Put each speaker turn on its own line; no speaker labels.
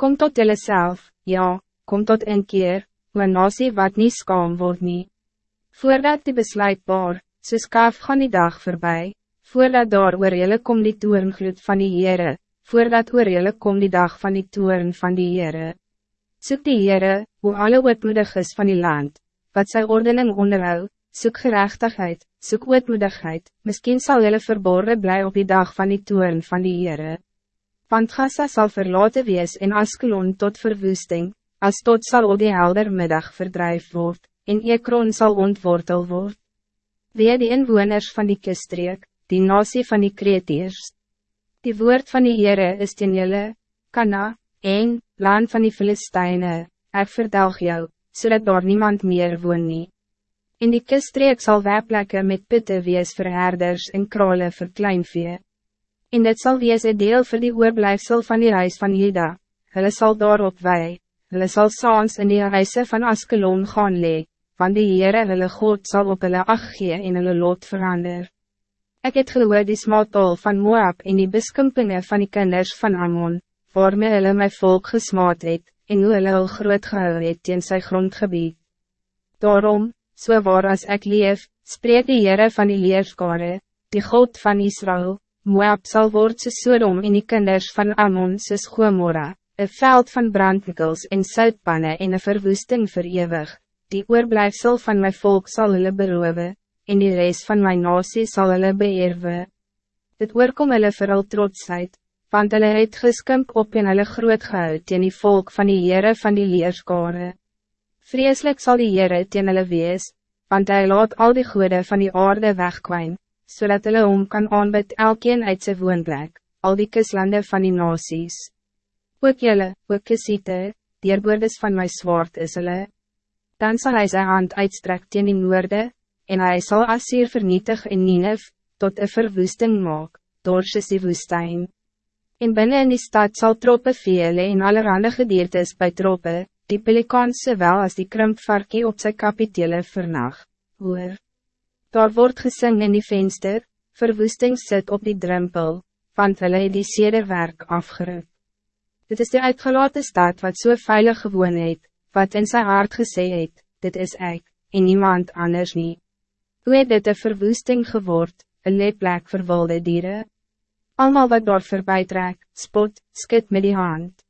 Kom tot zelf, ja, kom tot een keer, een nasie wat niet skaam word nie. Voordat die besluitbaar, soos kaaf gaan die dag voorbij, voordat daar oor jylle kom die toerngloed van die Heere, voordat oor jylle kom die dag van die toern van die Heere. Soek die Heere, hoe alle ootmoedig is van die land, wat sy ordening onderhou, soek gerechtigheid, soek ootmoedigheid, miskien sal jylle verborgen bly op die dag van die toern van die Heere. Want Gaza zal verlaten wees en Askelon tot verwoesting, as tot zal al die helder middag verdrijf word, en Ekron zal ontwortel word. Wee die inwoners van die kistreek, die nasie van die kreetiers. Die woord van die Heere is ten julle, Kana, en, land van die Filisteine, ek verdelg jou, zodat daar niemand meer woon nie. In die kistreek sal werplekke met putte wees vir herders en krale vir kleinvee. En dit zal wees een deel voor die oorblijfsel van die huis van Juda, hulle sal daarop wij, hulle sal saans in die huise van Askelon gaan lee, want die Heere hulle God zal op hulle ag gee en hulle lot verander. Ik het gehoor die smaatol van Moab en die beskimpinge van die kinders van Ammon, waarmee hulle my volk gesmaat het, en hoe hulle al groot gehou het teen sy grondgebied. Daarom, so waar as ek leef, spreek die Heere van die leerskare, die God van Israël, Moab zal word soos Sodom en die kinders van Ammon soos Gomorra, een veld van brandwikkels en soutpanne en een verwoesting verewig, die oorblijfsel van mijn volk zal hulle beroof, en die reis van mijn nasie zal hulle beërwe. Dit oorkom hulle vir hul trotsheid, want hulle het geskimp op en hulle groot gehoud in die volk van die Heere van die leerskare. Vreeslik zal die Heere teen hulle wees, want hij laat al die goede van die aarde wegkwijn, zodat hulle om kan aanbid elkeen uit sy woonplek, al die kuslande van die nasies. Ook jylle, ook kesiete, dierboordes van my zwaard is hulle. Dan zal hij zijn hand uitstrek teen die noorde, en hij zal Assir vernietig in Ninef, tot een verwoesting maak, door die woestijn. En binnen in die stad zal troppe vele en allerhande gediertes bij troppe, die pelikaanse wel als die krimpvarkie op zijn kapitele vernag, hoor. Daar wordt gesing in die venster, verwoesting zit op die drempel, want hulle het die sederwerk afgeruk. Dit is de uitgelaten stad wat zo so veilig gewoon het, wat in zijn hart gesê het, dit is ik, en niemand anders niet. Hoe het dit een verwoesting geword, een leeplek vir wilde dieren? Almal wat daar voorbij trek, spot, skit met die hand.